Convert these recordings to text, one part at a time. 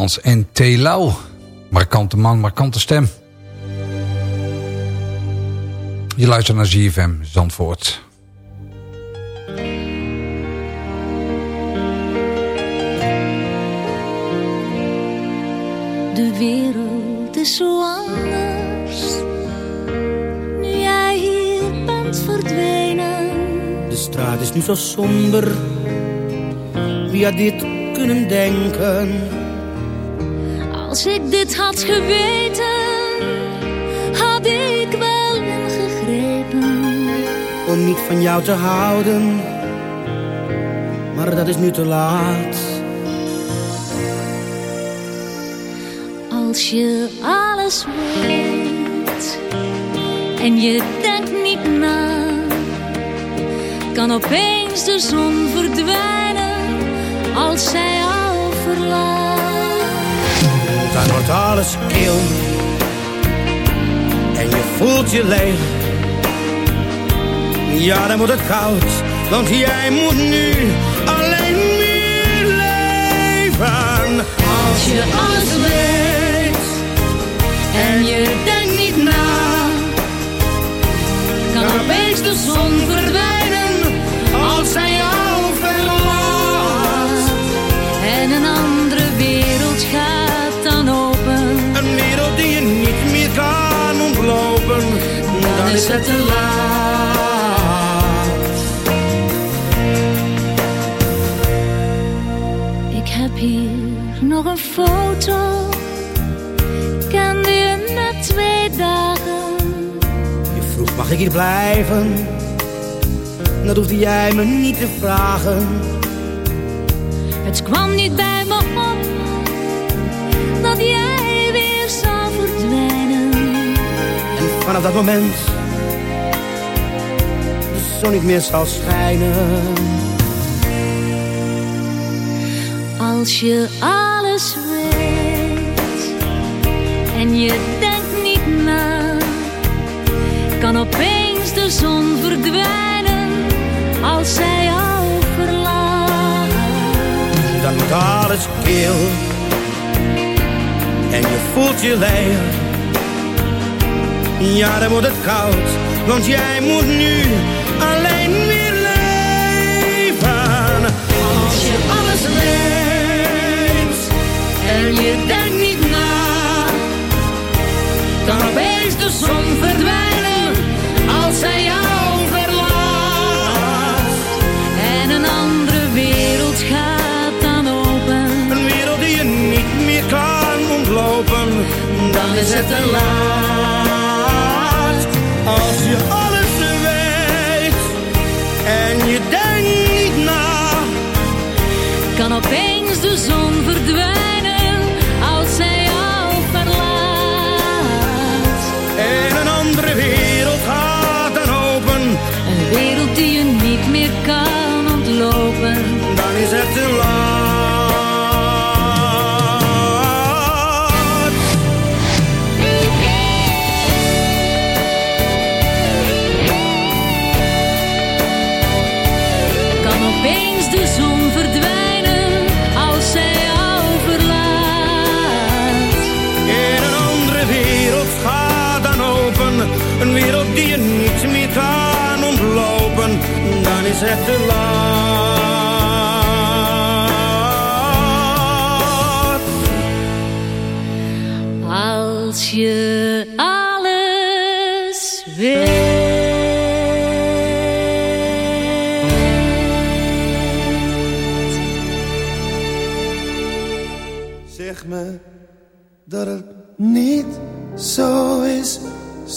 En Telau. Markante man, markante stem. Je luistert naar ZFM Zandvoort. De wereld is zo anders. Nu jij hier bent verdwenen. De straat is nu zo somber. Wie had dit kunnen denken? Als ik dit had geweten, had ik wel ingegrepen. Om niet van jou te houden, maar dat is nu te laat. Als je alles weet en je denkt niet na, kan opeens de zon verdwijnen als zij jou verlaat. Dan wordt alles kil en je voelt je leeg. Ja, dan wordt het koud, want jij moet nu alleen meer leven. Als je alles weet en je denkt een foto, kende je net twee dagen. Je vroeg mag ik hier blijven, dat hoefde jij me niet te vragen. Het kwam niet bij me op dat jij weer zou verdwijnen. En vanaf dat moment de zon niet meer zal schijnen. Als je en je denkt niet na, kan opeens de zon verdwijnen als zij jou verlaat. Dan wordt alles kil en je voelt je leeg. Ja, dan wordt het koud, want jij moet nu alleen weer leven. Als je alles weet en je denkt kan opeens de zon verdwijnen als zij jou verlaat. En een andere wereld gaat dan open, Een wereld die je niet meer kan ontlopen, dan is het te laat. Als je alles weet en je denkt niet na, Kan opeens de zon verdwijnen een wereld die je niet meer kan ontlopen, dan is het te laat. Als je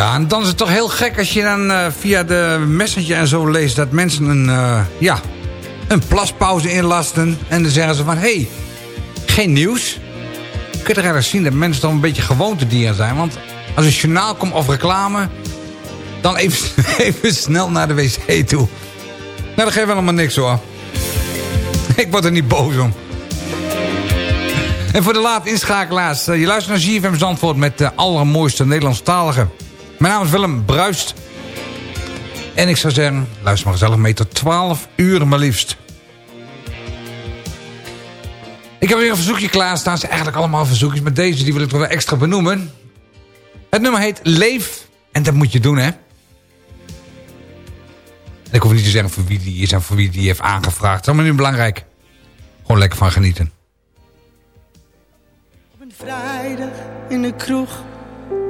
Ja, en dan is het toch heel gek als je dan uh, via de messenger en zo leest... dat mensen een, uh, ja, een plaspauze inlasten. En dan zeggen ze van, hé, hey, geen nieuws. Kun je er eigenlijk zien dat mensen toch een beetje gewoontedieren zijn. Want als een journaal komt of reclame... dan even, even snel naar de wc toe. Nou, dat geeft wel allemaal niks hoor. Ik word er niet boos om. En voor de laat inschakelaars. Uh, je luistert naar ZFM Zandvoort met de allermooiste Nederlandstalige... Mijn naam is Willem Bruist. En ik zou zeggen, luister maar gezellig mee tot 12 uur maar liefst. Ik heb weer een verzoekje klaarstaan. Het zijn eigenlijk allemaal verzoekjes. Maar deze die wil ik wel extra benoemen. Het nummer heet Leef. En dat moet je doen, hè. Ik hoef niet te zeggen voor wie die is en voor wie die heeft aangevraagd. Dat is allemaal niet belangrijk. Gewoon lekker van genieten. Op een vrijdag in de kroeg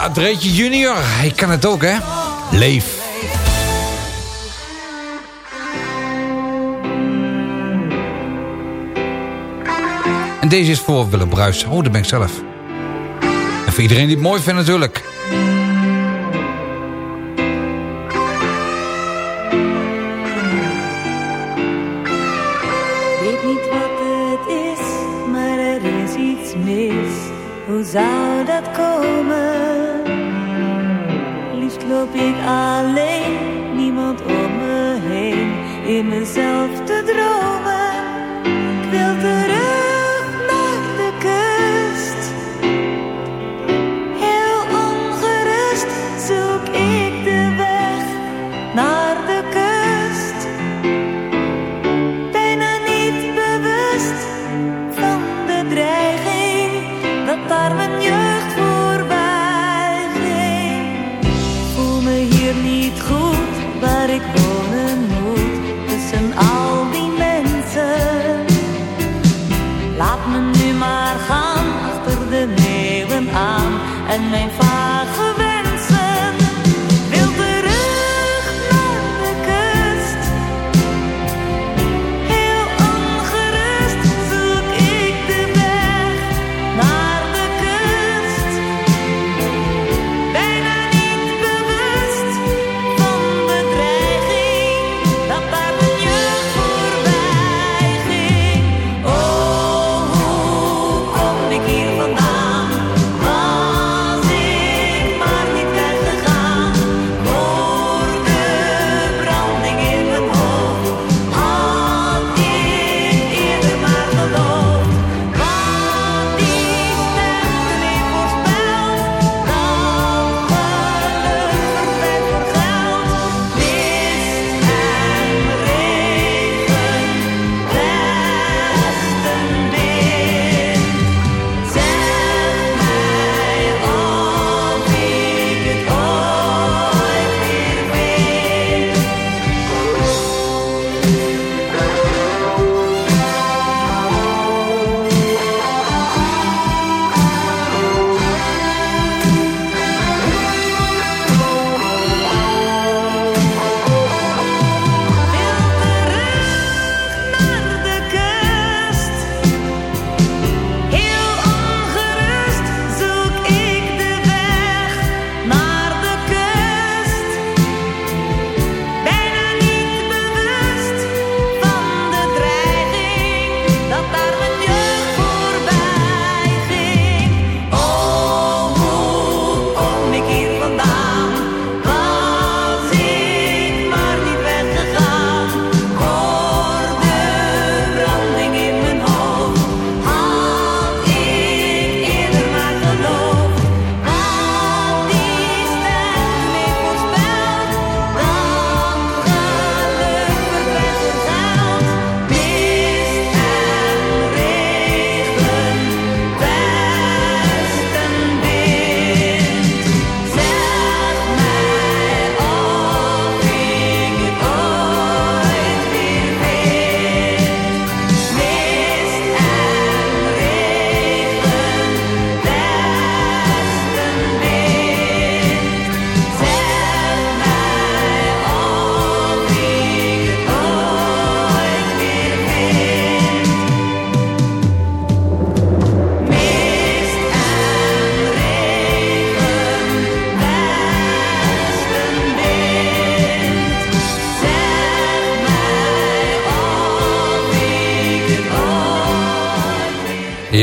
Adretje Dreetje junior, Ik kan het ook hè. Leef. En deze is voor Willem Bruis. Oh, dat ben ik zelf. En voor iedereen die het mooi vindt natuurlijk. myself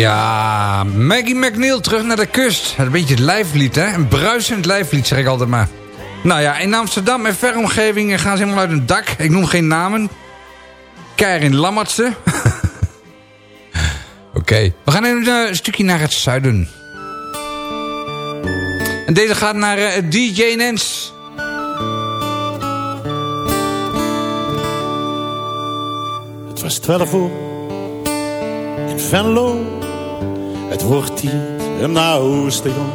Ja, Maggie McNeil terug naar de kust. Een beetje het lijflied, hè? Een bruisend lijflied, zeg ik altijd maar. Nou ja, in Amsterdam en veromgeving gaan ze helemaal uit hun dak. Ik noem geen namen. in Lammertse. Oké, we gaan een, uh, stukje naar het zuiden. En deze gaat naar eh, DJ Nens. Het was 12 uur in Venlo. Het wordt huis te gaan.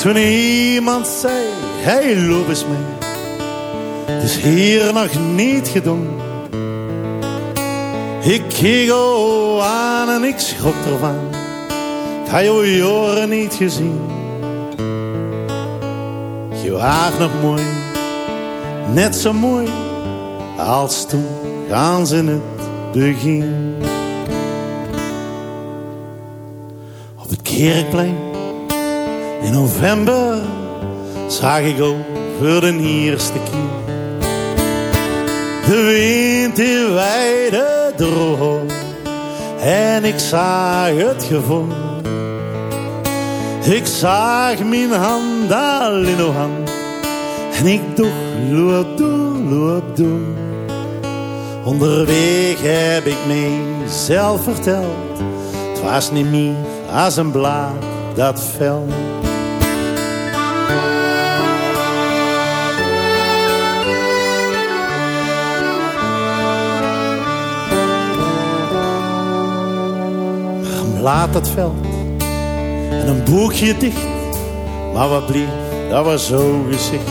Toen iemand zei, hey loop eens mee. Het is hier nog niet gedaan. Ik keek al aan en ik schrok ervan. Ik had je jaren niet gezien. Je was nog mooi, net zo mooi als toen gaan ze het begin. Kerkplein in november zag ik over de eerste keer. De wind in wijde droog en ik zag het gevoel. Ik zag mijn hand al in uw hand en ik doe, loop door, loop door. Onderweg heb ik mezelf verteld, het was niet meer als een blaad dat veld. laat het veld en een boekje dicht. Maar wat blief, dat was zo gezicht.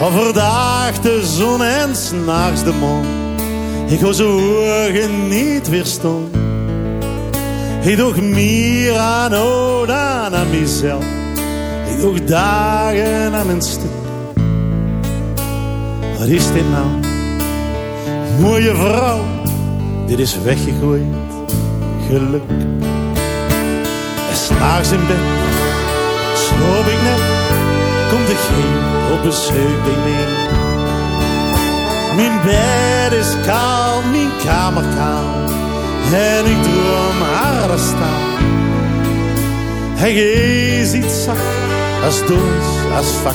Overdag de zon en s'nachts de maan. Ik was zo ogen niet weerstond. Ik doe aan o dan aan mezelf. Ik doe dagen aan een stuk. Wat is dit nou? Mooie vrouw, dit is weggegooid geluk. En s'nachts in bed sloop ik net, komt de geen op bezoek bij mij. Mijn bed is kaal, mijn kamer kaal, en ik droom haar staan. Hij is iets zacht, als doos, als vak,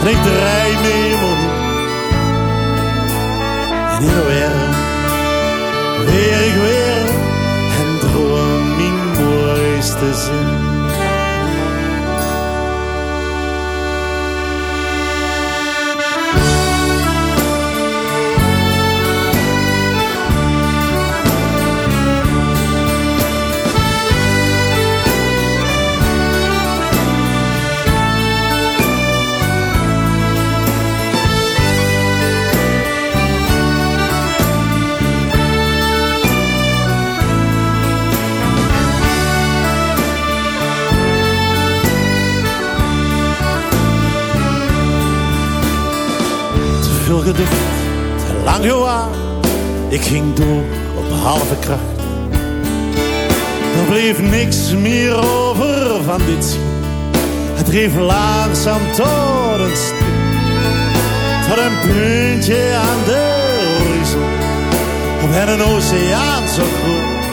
en ik draai me in En in de weer ik weer gewoon mijn mooiste zin. Ging door op halve kracht. Er bleef niks meer over van dit schip. Het dreef langzaam tot een stip. Tot een puntje aan de horizon. Op een oceaan zo groot.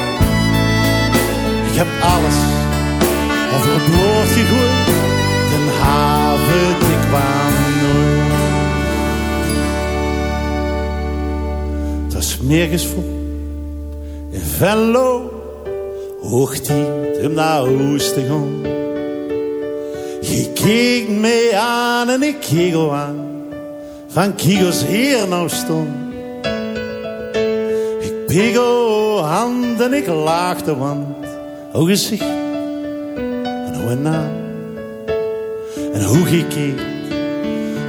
Ik heb alles overboord gegooid. Den haven, ik kwam nergens voor. In Venlo hoort hij hem naar huis te gaan. Je keek mij aan en ik keek aan. Van Kigos hier nou stond. Ik peeg hand en ik laag de wand. O gezicht en hoe een naam. En hoe gekeken,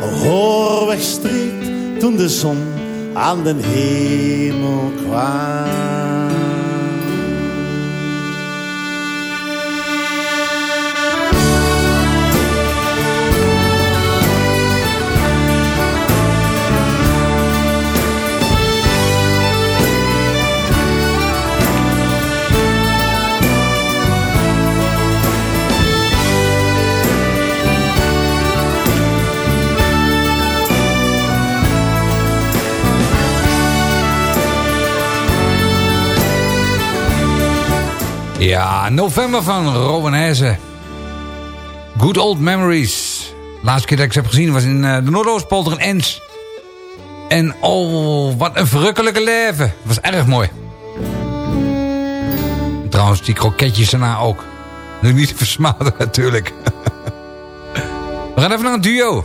hoor wegstreek toen de zon aan den Hemel kwam. Ja, november van Robin Good Old Memories. Laatste keer dat ik ze heb gezien was in uh, de Noordoostpolder in Ens. En oh, wat een verrukkelijke leven. Was erg mooi. trouwens, die kroketjes daarna ook. Nu niet te versmaden natuurlijk. We gaan even naar een duo.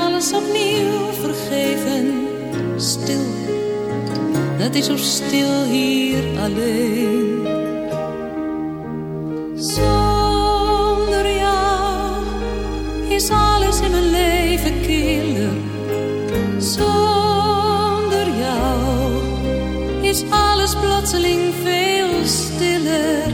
alles opnieuw vergeven. Stil, het is zo stil hier alleen. Zonder jou is alles in mijn leven killer. Zonder jou is alles plotseling veel stiller.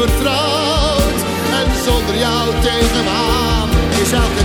Vertrouwd. En zonder jou tegen me aan is elke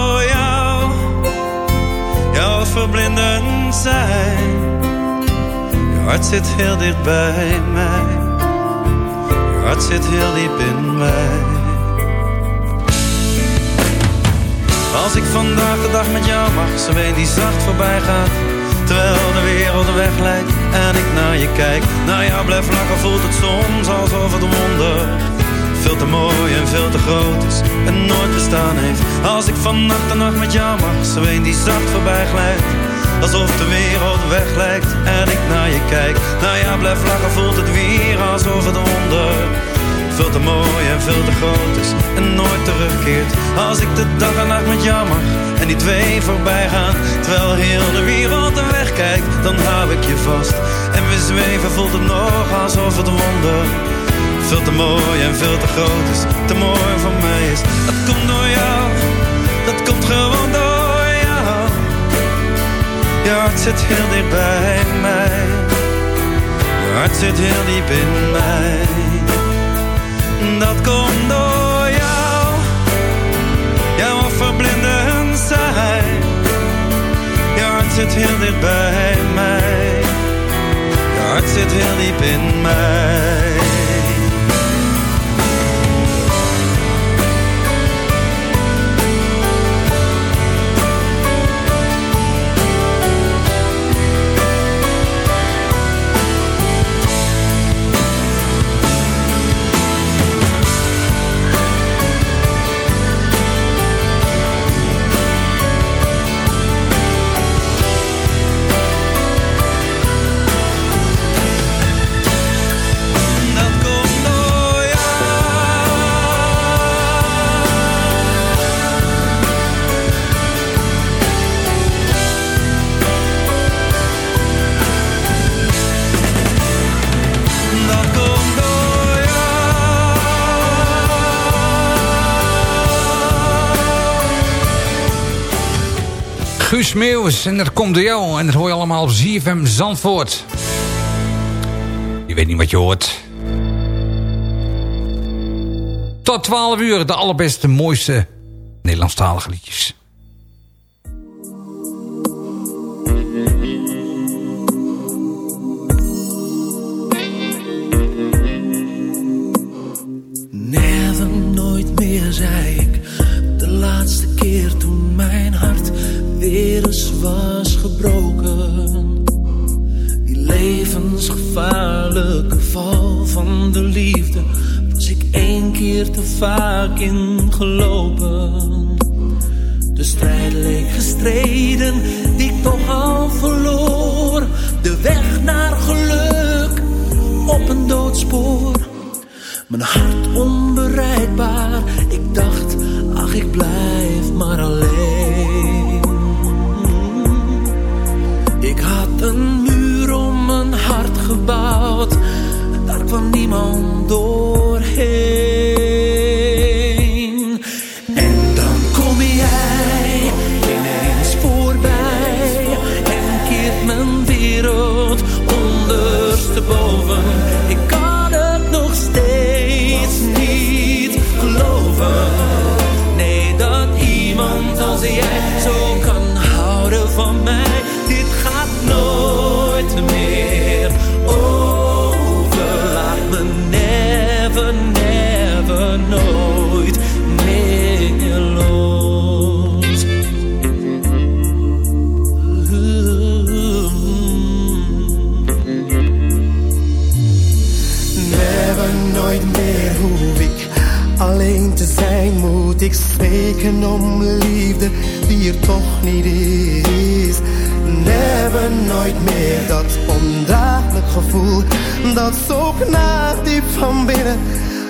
jou verblindend zijn. Je hart zit heel dicht bij mij. Je hart zit heel diep in mij. Als ik vandaag de dag met jou mag, zo weet die zacht voorbij gaat. Terwijl de wereld weg lijkt en ik naar je kijk. Naar jou blijf lachen voelt het soms alsof het wonder. Veel te mooi en veel te groot is en nooit bestaan heeft. Als ik vannacht de nacht met jou mag, zo weet die zacht voorbij glijdt. Alsof de wereld weg lijkt en ik naar je kijk. Naar jou blijf lachen voelt het weer alsof het wonder veel te mooi en veel te groot is en nooit terugkeert. Als ik de dag en nacht met jou mag en die twee voorbij gaan. Terwijl heel de wereld er wegkijkt, dan hou ik je vast. En we zweven voelt het nog alsof het wonder. Veel te mooi en veel te groot is, te mooi voor mij is. Dat komt door jou, dat komt gewoon door jou. Je hart zit heel dicht bij mij. Je hart zit heel diep in mij dat komt door jou. Jouw verblindend zijn. Je hart zit heel dicht bij mij. Je hart zit heel diep in mij. Guus Meeuwis en dat komt door jou. En dat hoor je allemaal op ZFM Zandvoort. Je weet niet wat je hoort. Tot 12 uur de allerbeste, mooiste Nederlandstalige liedjes. Was gebroken. Die levensgevaarlijke val van de liefde was ik één keer te vaak ingelopen. De strijd leek gestreden, die ik toch al verloor. De weg naar geluk op een doodspoor. Mijn hart onbereikbaar, spreken om liefde die er toch niet is. Never, nooit meer dat ondraaglijk gevoel. Dat zo diep van binnen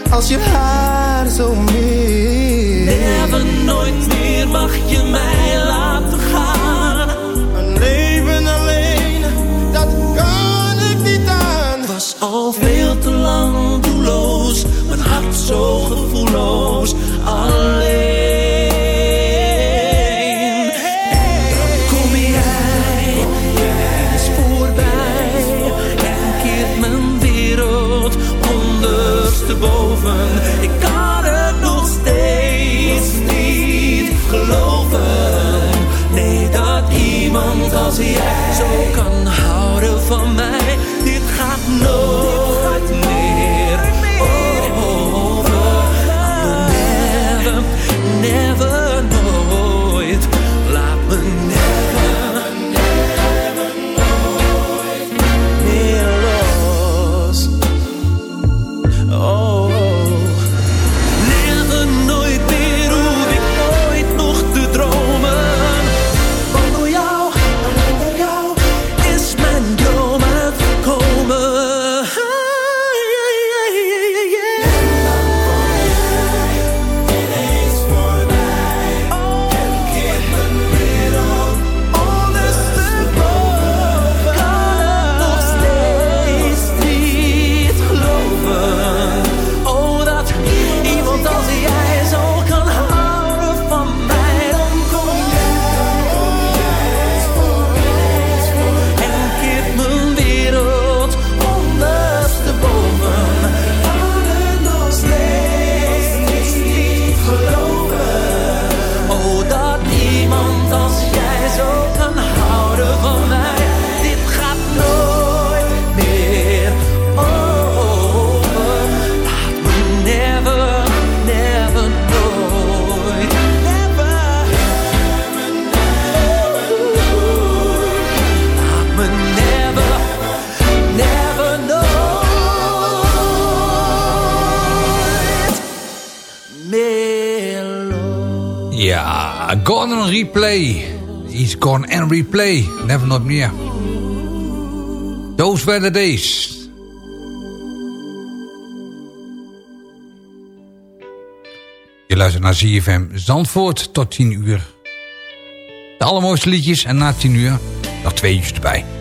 als je haar zo mist. Never, nooit meer mag je mij laten gaan. Een leven alleen, dat kan ik niet aan. was al veel te lang doelloos, mijn hart zo als jij zo kan houden van mij. Replay. Never not meer. Those were the days. Je luistert naar ZFM Zandvoort tot 10 uur. De allermooiste liedjes en na 10 uur nog twee uurtjes erbij.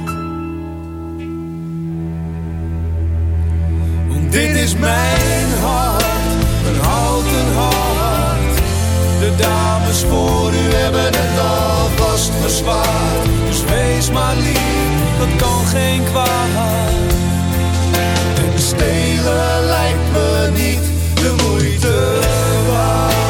Dit is mijn hart, een houten hart. De dames voor u hebben het alvast verzwaard. Dus wees maar lief, dat kan geen kwaad. En stelen lijkt me niet de moeite waard.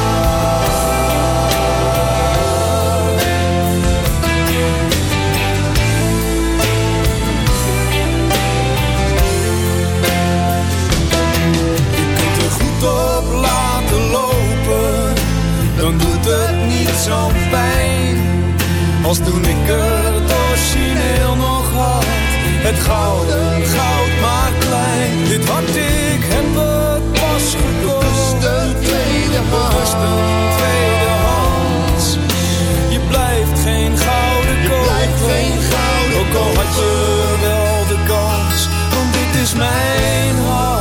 Zo pijn. Als toen ik het origineel nog had, het gouden goud maar klein. Dit wat ik heb het pas gekocht, een tweede hand. tweedehands. Je blijft geen gouden kopen, ook al had je wel de kans. Want dit is mijn hart,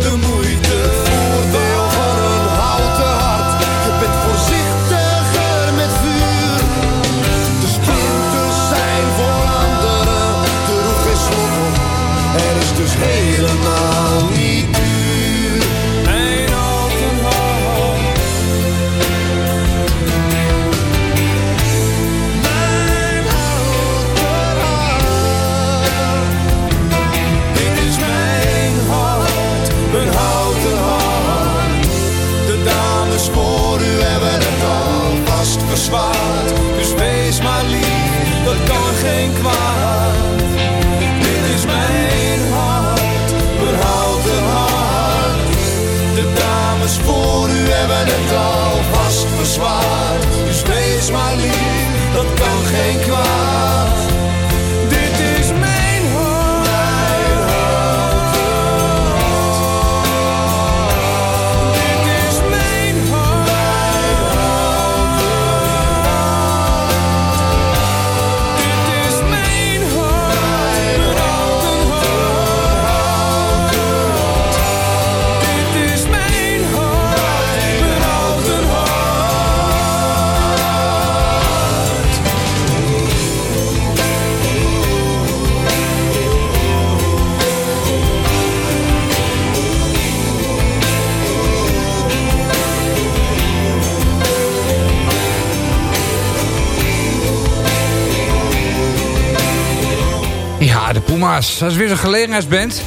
Ja, de Puma's. Dat is weer zo'n gelegenheidsband.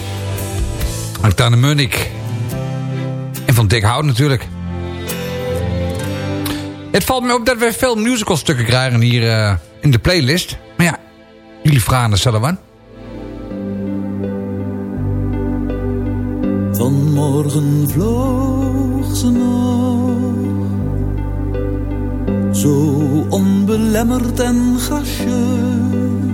Antane Munnik. En van Dick Hout natuurlijk. Het valt me op dat we veel musicalstukken krijgen hier eh, in de playlist. Maar ja, jullie vragen er zelf aan. Vanmorgen vloog ze nog, zo onbelemmerd en gracieus.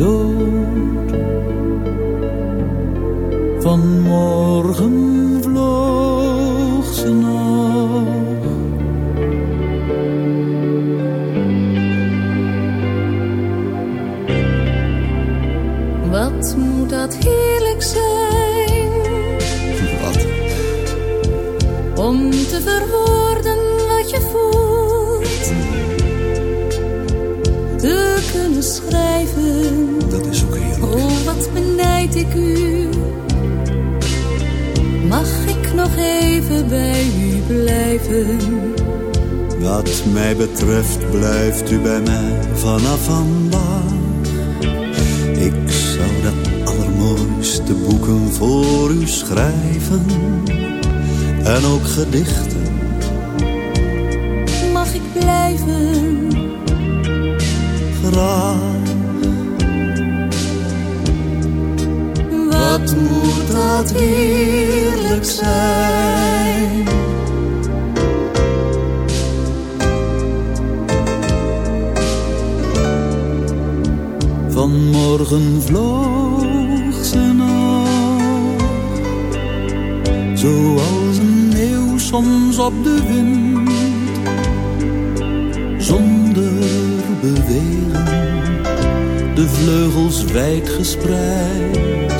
dood. Vanmorgen vloog ze nog. Wat moet dat heerlijk zijn Wat? om te verwoorden wat je voelt. Te kunnen schrijven, oh wat benijd ik u. Mag ik nog even bij u blijven? Wat mij betreft blijft u bij mij vanaf vandaag. Ik zou de allermooiste boeken voor u schrijven. En ook gedichten. Mag ik blijven? Graag. Wat moet dat heerlijk zijn? Vanmorgen vloog ze nog, zoals een eeuw soms op de wind, zonder bewegen, de vleugels wijd gespreid.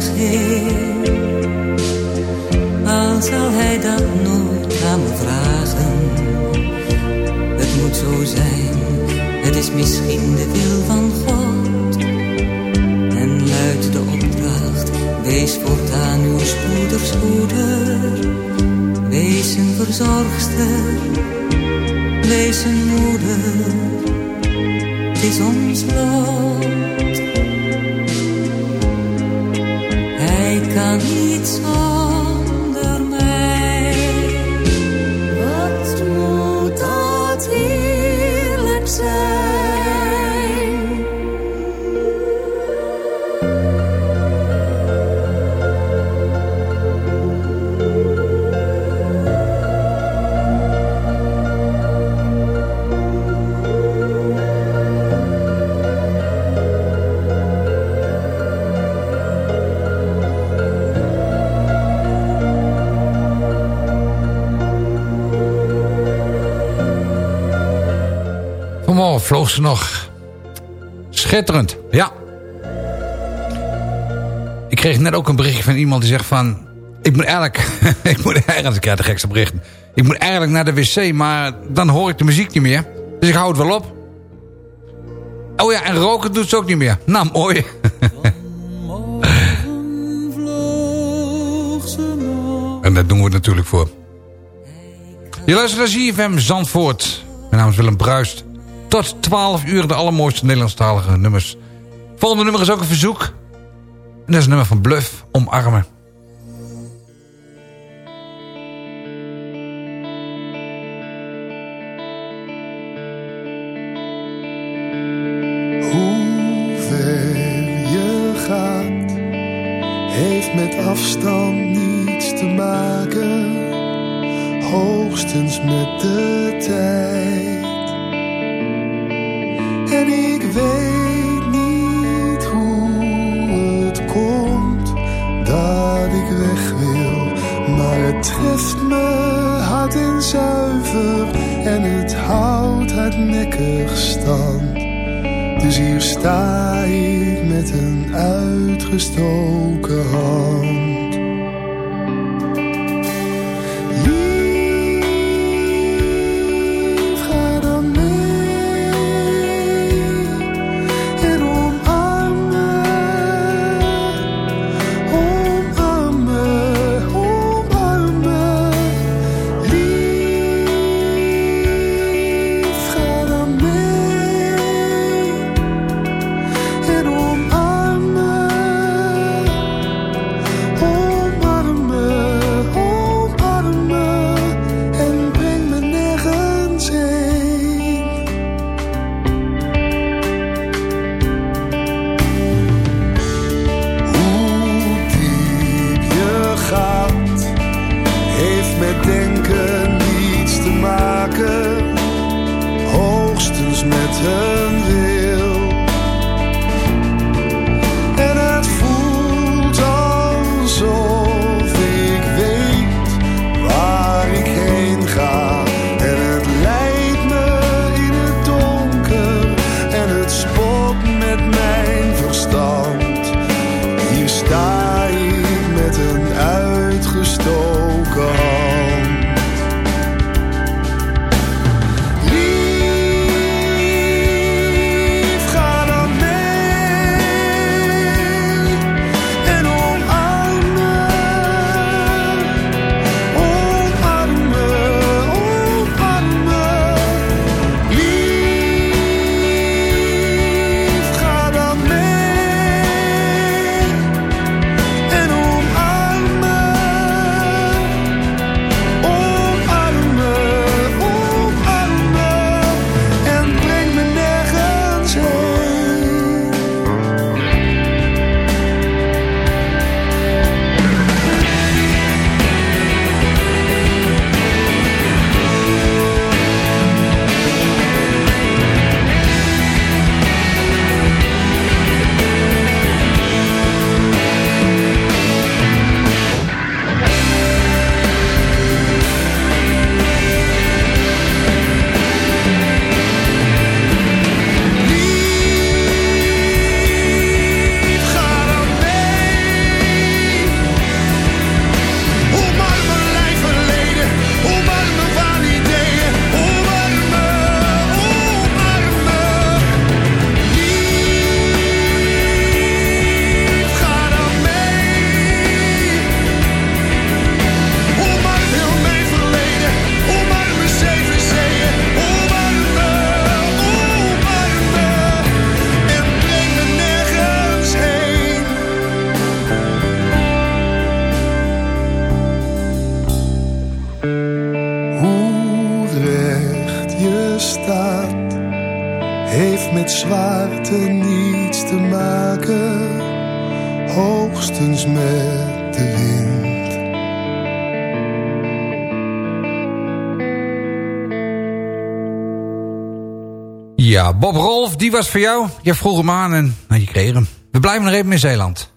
Zich al zal hij dat nooit aan me vragen. Het moet zo zijn, het is misschien de wil van God. En luidt de opdracht, wees voortaan uw spoeders moeder. Wees een verzorgster, wees een moeder. Het is ons lot. Kan niet Nog. Schitterend, ja. Ik kreeg net ook een berichtje van iemand die zegt van... Ik moet eigenlijk... ik moet eigenlijk... Ik de gekste berichten. Ik moet eigenlijk naar de wc, maar dan hoor ik de muziek niet meer. Dus ik hou het wel op. Oh ja, en roken doet ze ook niet meer. Nou, mooi. en daar doen we natuurlijk voor. Je luistert naar ZFM Zandvoort. Mijn naam is Willem Bruist. Tot 12 uur de allermooiste Nederlandstalige nummers. Volgende nummer is ook een verzoek. En dat is een nummer van Bluff, Omarmen. Afstand niets te maken, hoogstens met de tijd. Uitgestoken hand. Je staat, heeft met zwaarte niets te maken, hoogstens met de wind. Ja, Bob Rolf, die was voor jou. Je vroeg hem aan en nou, je kreeg hem. We blijven nog even in Zeeland.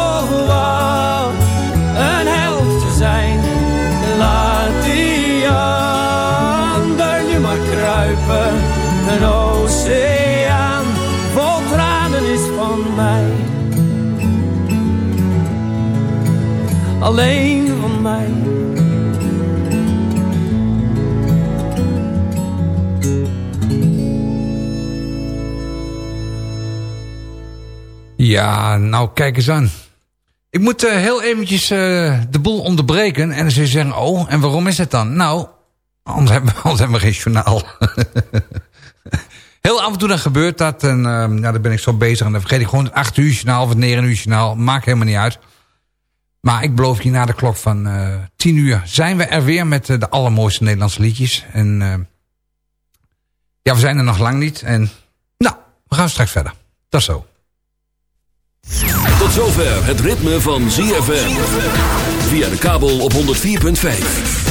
Een oceaan vol tranen is van mij. Alleen van mij. Ja, nou kijk eens aan. Ik moet eh, heel eventjes eh, de boel onderbreken. En dan zul je zeggen, oh, en waarom is het dan? Nou, anders hebben, anders hebben we geen journaal. heel af en toe dan gebeurt dat. En uh, nou, dan ben ik zo bezig. En dan vergeet ik gewoon het 8 uur journaal of het 9 uur journaal. Maakt helemaal niet uit. Maar ik beloof je, na de klok van uh, 10 uur zijn we er weer met uh, de allermooiste Nederlandse liedjes. En uh, ja, we zijn er nog lang niet. En nou, we gaan straks verder. Dat is zo. Tot zover het ritme van ZFM. Via de kabel op 104.5.